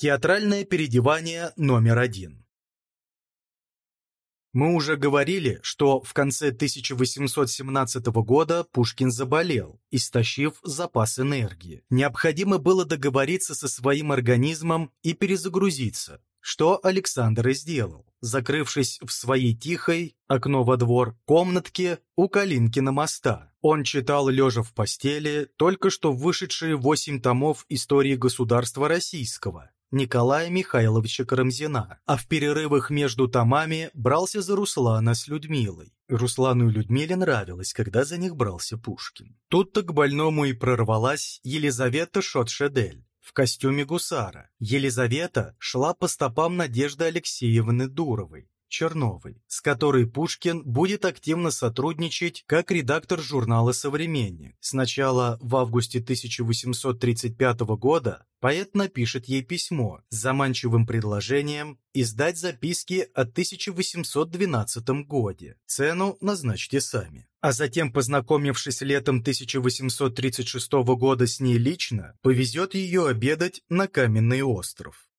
Театральное переодевание номер один. Мы уже говорили, что в конце 1817 года Пушкин заболел, истощив запас энергии. Необходимо было договориться со своим организмом и перезагрузиться, что Александр и сделал, закрывшись в своей тихой, окно во двор, комнатке у Калинкина моста. Он читал, лежа в постели, только что вышедшие восемь томов истории государства российского, Николая Михайловича Карамзина, а в перерывах между томами брался за Руслана с Людмилой. Руслану и Людмиле нравилось, когда за них брался Пушкин. Тут-то к больному и прорвалась Елизавета Шотшедель в костюме гусара. Елизавета шла по стопам Надежды Алексеевны Дуровой, Черновой, с которой Пушкин будет активно сотрудничать как редактор журнала «Современник». Сначала в августе 1835 года поэт напишет ей письмо с заманчивым предложением издать записки о 1812 годе. Цену назначьте сами. А затем, познакомившись летом 1836 года с ней лично, повезет ее обедать на Каменный остров.